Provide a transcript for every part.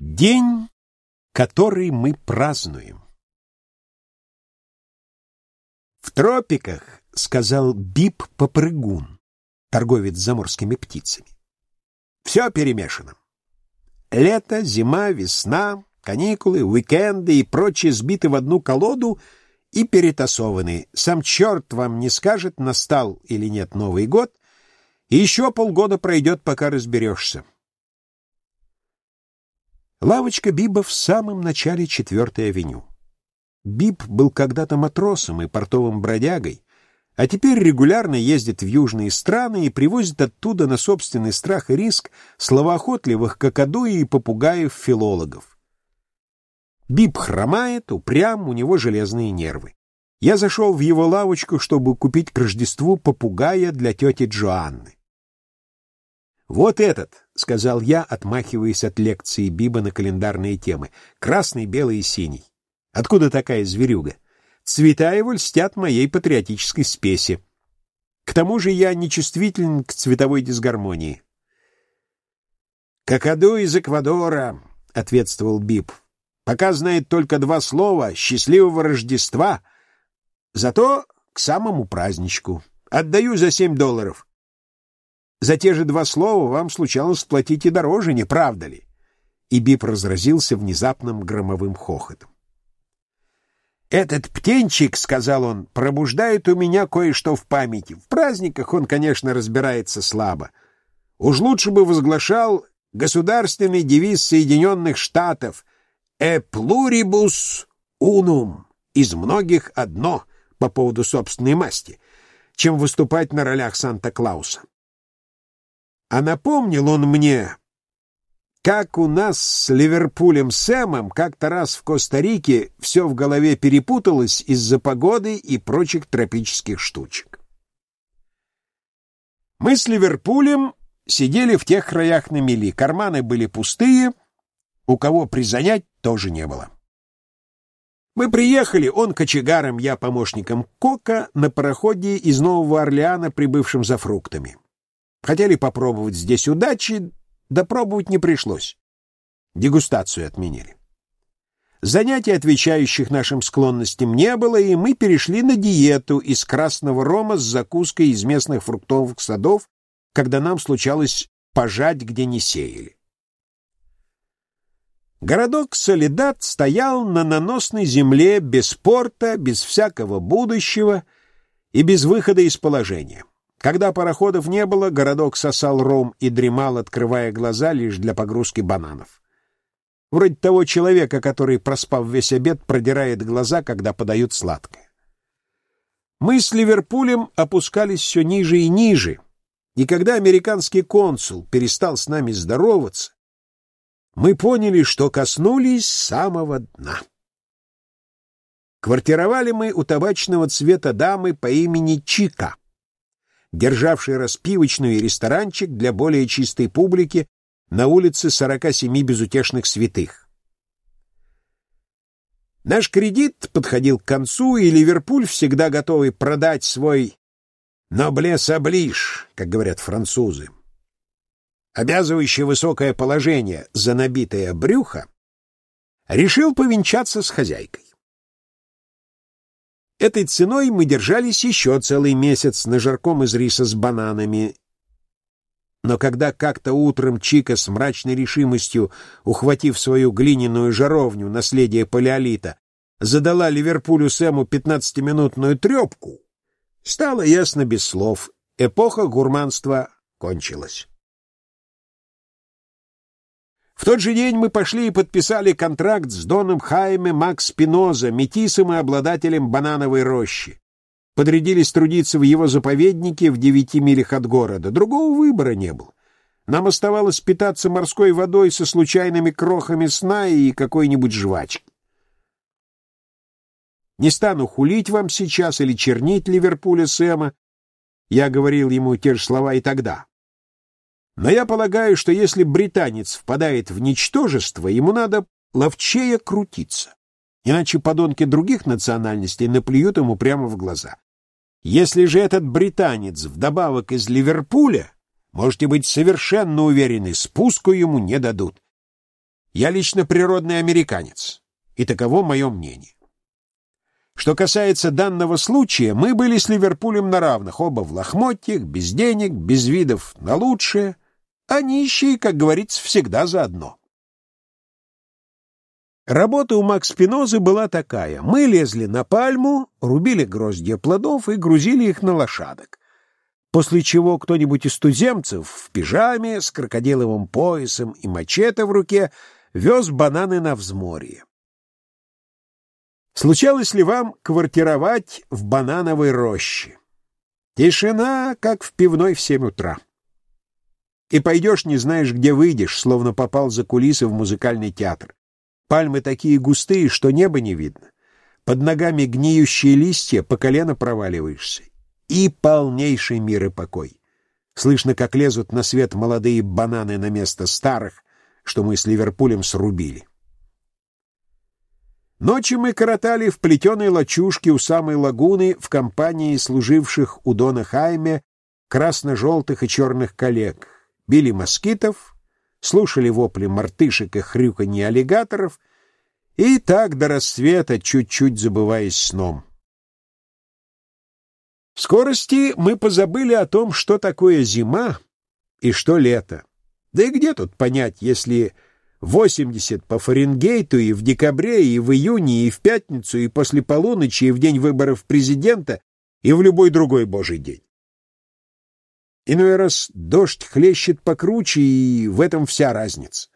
День, который мы празднуем. В тропиках, сказал Бип Попрыгун, торговец заморскими птицами. Все перемешано. Лето, зима, весна, каникулы, уикенды и прочее сбиты в одну колоду и перетасованы. Сам черт вам не скажет, настал или нет Новый год, и еще полгода пройдет, пока разберешься. Лавочка Биба в самом начале четвертой авеню. Биб был когда-то матросом и портовым бродягой, а теперь регулярно ездит в южные страны и привозит оттуда на собственный страх и риск словоохотливых какаду и попугаев-филологов. Биб хромает, упрям, у него железные нервы. Я зашел в его лавочку, чтобы купить к Рождеству попугая для тети Джоанны. «Вот этот», — сказал я, отмахиваясь от лекции Биба на календарные темы. «Красный, белый и синий. Откуда такая зверюга? Цвета его льстят моей патриотической спеси. К тому же я нечувствителен к цветовой дисгармонии». «Какаду из Эквадора», — ответствовал Биб. «Пока знает только два слова «счастливого Рождества», зато к самому праздничку. Отдаю за семь долларов». За те же два слова вам случалось платить и дороже, не правда ли? И Бип разразился внезапным громовым хохотом. «Этот птенчик, — сказал он, — пробуждает у меня кое-что в памяти. В праздниках он, конечно, разбирается слабо. Уж лучше бы возглашал государственный девиз Соединенных Штатов «E pluribus unum» — «Из многих одно» по поводу собственной масти, чем выступать на ролях Санта-Клауса. А напомнил он мне, как у нас с Ливерпулем Сэмом как-то раз в Коста-Рике все в голове перепуталось из-за погоды и прочих тропических штучек. Мы с Ливерпулем сидели в тех краях на мели, карманы были пустые, у кого призанять тоже не было. Мы приехали, он кочегаром, я помощником Кока, на пароходе из Нового Орлеана, прибывшим за фруктами. Хотели попробовать здесь удачи, да пробовать не пришлось. Дегустацию отменили. Занятий, отвечающих нашим склонностям, не было, и мы перешли на диету из красного рома с закуской из местных фруктовых садов, когда нам случалось пожать, где не сеяли. Городок Солидат стоял на наносной земле без порта, без всякого будущего и без выхода из положения. Когда пароходов не было, городок сосал ром и дремал, открывая глаза лишь для погрузки бананов. Вроде того человека, который, проспав весь обед, продирает глаза, когда подают сладкое. Мы с Ливерпулем опускались все ниже и ниже, и когда американский консул перестал с нами здороваться, мы поняли, что коснулись самого дна. Квартировали мы у табачного цвета дамы по имени Чика державший распивочную и ресторанчик для более чистой публики на улице 47 безутешных святых. Наш кредит подходил к концу, и Ливерпуль, всегда готовый продать свой «ноблес оближ», как говорят французы, обязывающий высокое положение за набитое брюхо, решил повенчаться с хозяйкой. Этой ценой мы держались еще целый месяц на жарком из риса с бананами. Но когда как-то утром Чика с мрачной решимостью, ухватив свою глиняную жаровню, наследие палеолита, задала Ливерпулю Сэму пятнадцатиминутную трепку, стало ясно без слов — эпоха гурманства кончилась. В тот же день мы пошли и подписали контракт с Доном Хайме Макс Спиноза, метисом и обладателем банановой рощи. Подрядились трудиться в его заповеднике в девяти милях от города. Другого выбора не было. Нам оставалось питаться морской водой со случайными крохами сна и какой-нибудь жвачки. Не стану хулить вам сейчас или чернить Ливерпуля Сэма. Я говорил ему те же слова и тогда. Но я полагаю, что если британец впадает в ничтожество, ему надо ловчее крутиться. Иначе подонки других национальностей наплюют ему прямо в глаза. Если же этот британец вдобавок из Ливерпуля, можете быть совершенно уверены, спуску ему не дадут. Я лично природный американец, и таково мое мнение. Что касается данного случая, мы были с Ливерпулем на равных, оба в лохмотьях, без денег, без видов на лучшее, а нищие, как говорится, всегда заодно. Работа у Макс Спинозы была такая. Мы лезли на пальму, рубили гроздья плодов и грузили их на лошадок. После чего кто-нибудь из туземцев в пижаме с крокодиловым поясом и мачете в руке вез бананы на взморье. Случалось ли вам квартировать в банановой роще? Тишина, как в пивной в семь утра. И пойдешь, не знаешь, где выйдешь, словно попал за кулисы в музыкальный театр. Пальмы такие густые, что небо не видно. Под ногами гниющие листья, по колено проваливаешься. И полнейший мир и покой. Слышно, как лезут на свет молодые бананы на место старых, что мы с Ливерпулем срубили. Ночи мы коротали в плетеной лачушке у самой лагуны в компании служивших у Дона Хайме красно-желтых и черных коллег. Били москитов, слушали вопли мартышек и хрюканье аллигаторов, и так до рассвета, чуть-чуть забываясь сном. В скорости мы позабыли о том, что такое зима и что лето. Да и где тут понять, если 80 по Фаренгейту и в декабре, и в июне, и в пятницу, и после полуночи, и в день выборов президента, и в любой другой божий день. Иной раз дождь хлещет покруче, и в этом вся разница.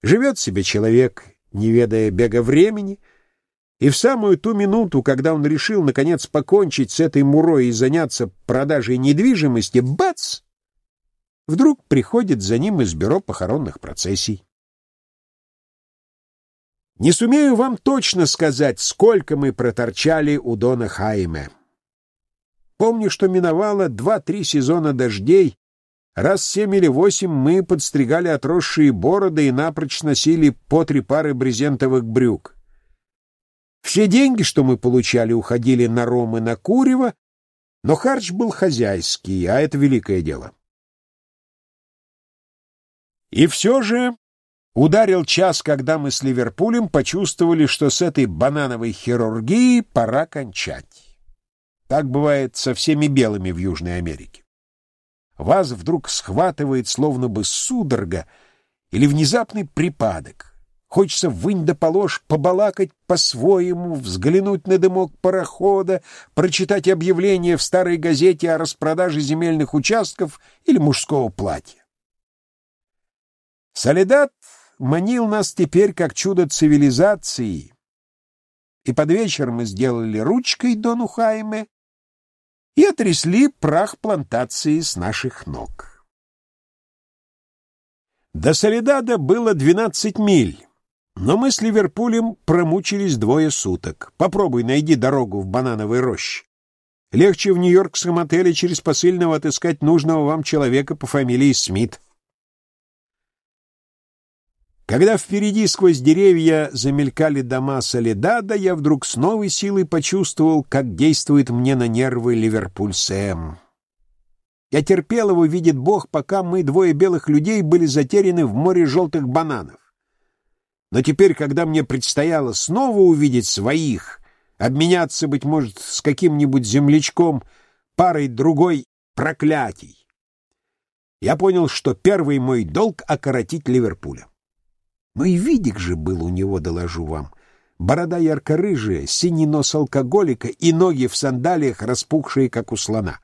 Живет себе человек, не ведая бега времени, и в самую ту минуту, когда он решил, наконец, покончить с этой мурой и заняться продажей недвижимости, бац! Вдруг приходит за ним из бюро похоронных процессий. Не сумею вам точно сказать, сколько мы проторчали у Дона Хайме. Помню, что миновало два-три сезона дождей. Раз семь или восемь мы подстригали отросшие бороды и напрочь носили по три пары брезентовых брюк. Все деньги, что мы получали, уходили на ром и на курево, но харч был хозяйский, а это великое дело. И все же ударил час, когда мы с Ливерпулем почувствовали, что с этой банановой хирургией пора кончать. Так бывает со всеми белыми в Южной Америке. Вас вдруг схватывает словно бы судорога или внезапный припадок. Хочется вынь да положь, побалакать по-своему, взглянуть на дымок парохода, прочитать объявление в старой газете о распродаже земельных участков или мужского платья. Солидат манил нас теперь как чудо цивилизации, и под вечер мы сделали ручкой Дону Хайме и отрясли прах плантации с наших ног. До Солидада было 12 миль, но мы с Ливерпулем промучились двое суток. Попробуй найди дорогу в банановой роще. Легче в нью-йоркском отеле через посыльного отыскать нужного вам человека по фамилии Смит. Когда впереди сквозь деревья замелькали дома Солидада, я вдруг с новой силой почувствовал, как действует мне на нервы Ливерпуль Сэм. Я терпел его, видит Бог, пока мы, двое белых людей, были затеряны в море желтых бананов. Но теперь, когда мне предстояло снова увидеть своих, обменяться, быть может, с каким-нибудь землячком, парой другой проклятий, я понял, что первый мой долг — окоротить Ливерпуля. Ну и видик же был у него, доложу вам. Борода ярко-рыжая, синий нос алкоголика и ноги в сандалиях, распухшие, как у слона.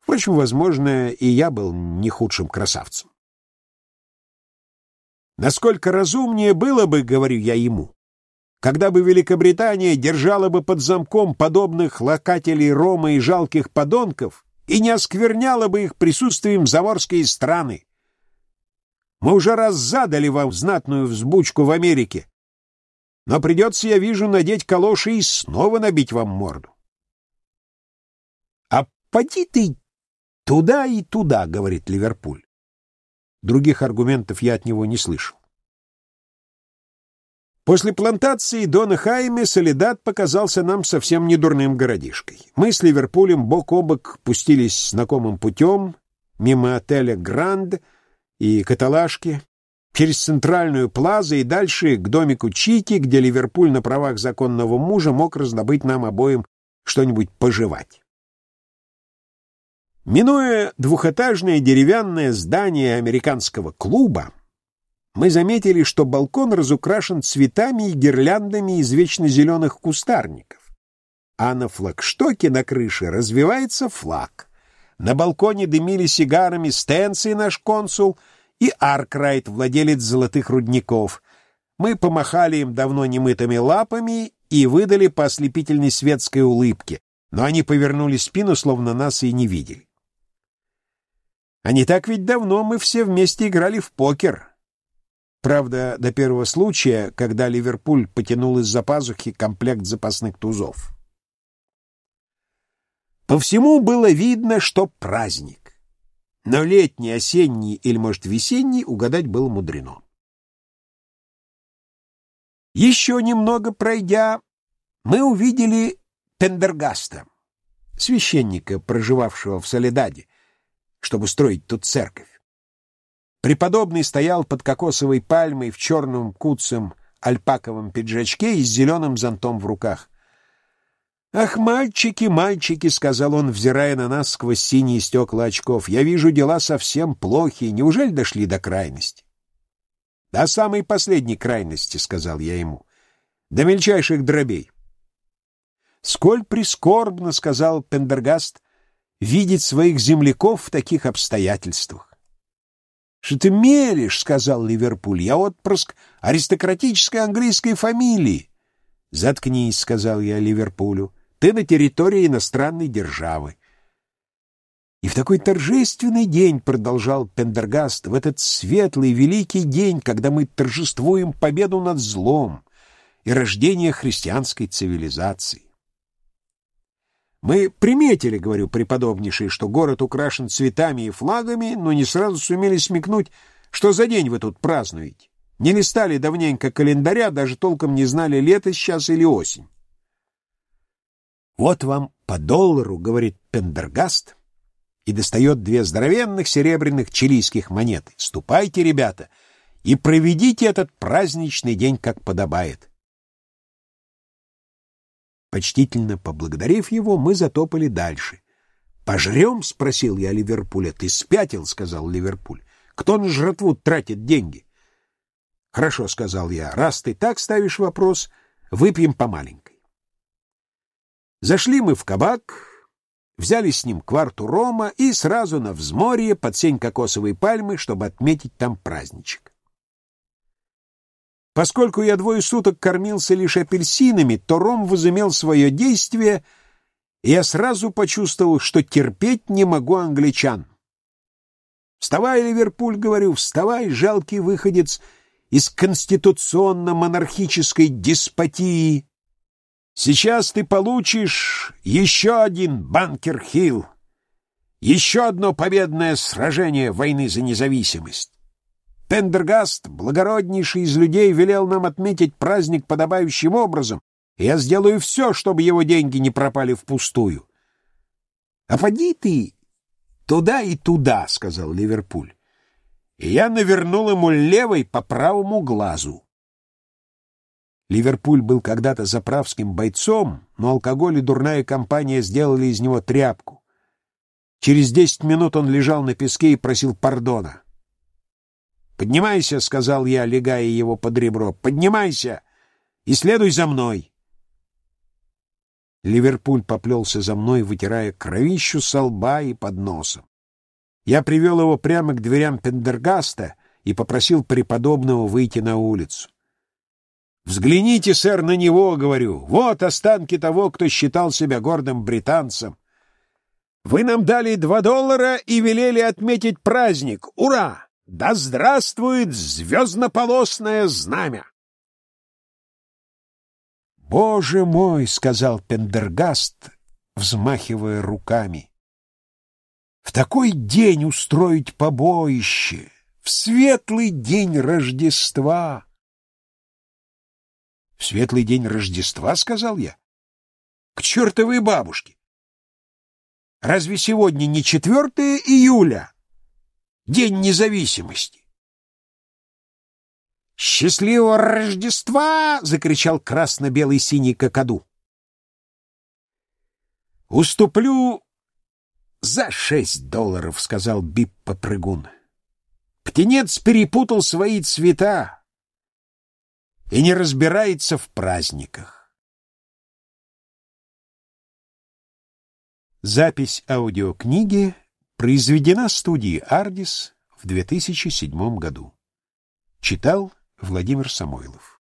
Впрочем, возможно, и я был не худшим красавцем. Насколько разумнее было бы, говорю я ему, когда бы Великобритания держала бы под замком подобных локателей Рома и жалких подонков и не оскверняла бы их присутствием заморские страны. Мы уже раз задали вам знатную взбучку в Америке. Но придется, я вижу, надеть калоши и снова набить вам морду. — А поди ты туда и туда, — говорит Ливерпуль. Других аргументов я от него не слышал. После плантации Дона Хайме Солидат показался нам совсем недурным городишкой. Мы с Ливерпулем бок о бок пустились знакомым путем мимо отеля «Гранд», и каталажки, через центральную плазу и дальше к домику Чики, где Ливерпуль на правах законного мужа мог раздобыть нам обоим что-нибудь пожевать. Минуя двухэтажное деревянное здание американского клуба, мы заметили, что балкон разукрашен цветами и гирляндами из вечно зеленых кустарников, а на флагштоке на крыше развивается флаг. На балконе дымили сигарами Стэнси, наш консул, и Аркрайт, владелец золотых рудников. Мы помахали им давно немытыми лапами и выдали по ослепительной светской улыбке, но они повернули спину, словно нас и не видели. А не так ведь давно мы все вместе играли в покер. Правда, до первого случая, когда Ливерпуль потянул из-за пазухи комплект запасных тузов. По всему было видно, что праздник. Но летний, осенний или, может, весенний угадать было мудрено. Еще немного пройдя, мы увидели Пендергаста, священника, проживавшего в Солидаде, чтобы строить тут церковь. Преподобный стоял под кокосовой пальмой в черном куцем альпаковом пиджачке и с зеленым зонтом в руках. «Ах, мальчики, мальчики!» — сказал он, взирая на нас сквозь синие стекла очков. «Я вижу, дела совсем плохие. Неужели дошли до крайности?» «До самой последней крайности», — сказал я ему. «До мельчайших дробей». «Сколь прискорбно», — сказал Пендергаст, — «видеть своих земляков в таких обстоятельствах». «Что ты мелешь?» — сказал Ливерпуль. «Я отпрыск аристократической английской фамилии». «Заткнись», — сказал я Ливерпулю. Ты на территории иностранной державы. И в такой торжественный день, продолжал Пендергаст, в этот светлый великий день, когда мы торжествуем победу над злом и рождение христианской цивилизации. Мы приметили, говорю, преподобнейший, что город украшен цветами и флагами, но не сразу сумели смекнуть, что за день вы тут празднуете. Не листали давненько календаря, даже толком не знали, лето сейчас или осень. «Вот вам по доллару», — говорит Пендергаст, и достает две здоровенных серебряных чилийских монеты. «Ступайте, ребята, и проведите этот праздничный день, как подобает». Почтительно поблагодарив его, мы затопали дальше. «Пожрем?» — спросил я Ливерпуля. «Ты спятил?» — сказал Ливерпуль. «Кто на жратву тратит деньги?» «Хорошо», — сказал я. «Раз ты так ставишь вопрос, выпьем по маленькой». Зашли мы в кабак, взяли с ним кварту рома и сразу на взморье под сень кокосовой пальмы, чтобы отметить там праздничек. Поскольку я двое суток кормился лишь апельсинами, то ром возымел свое действие, и я сразу почувствовал, что терпеть не могу англичан. «Вставай, Ливерпуль!» — говорю, «вставай, жалкий выходец из конституционно-монархической деспотии!» Сейчас ты получишь еще один Банкер-Хилл, еще одно победное сражение войны за независимость. Пендергаст, благороднейший из людей, велел нам отметить праздник подобающим образом, я сделаю все, чтобы его деньги не пропали впустую. — А поди ты туда и туда, — сказал Ливерпуль. И я навернул ему левой по правому глазу. Ливерпуль был когда-то заправским бойцом, но алкоголь и дурная компания сделали из него тряпку. Через десять минут он лежал на песке и просил пардона. «Поднимайся», — сказал я, легая его под ребро, — «поднимайся и следуй за мной». Ливерпуль поплелся за мной, вытирая кровищу со лба и под носом. Я привел его прямо к дверям Пендергаста и попросил преподобного выйти на улицу. Взгляните, сэр, на него, говорю. Вот останки того, кто считал себя гордым британцем. Вы нам дали два доллара и велели отметить праздник. Ура! Да здравствует звезднополосное знамя! «Боже мой!» — сказал Пендергаст, взмахивая руками. «В такой день устроить побоище! В светлый день Рождества!» В светлый день Рождества, — сказал я. К чертовой бабушке! Разве сегодня не 4 июля? День независимости. «Счастливого Рождества!» — закричал красно-белый синий какаду. «Уступлю за шесть долларов», — сказал Бип-попрыгун. «Птенец перепутал свои цвета и не разбирается в праздниках». Запись аудиокниги произведена студией «Ардис» в 2007 году. Читал Владимир Самойлов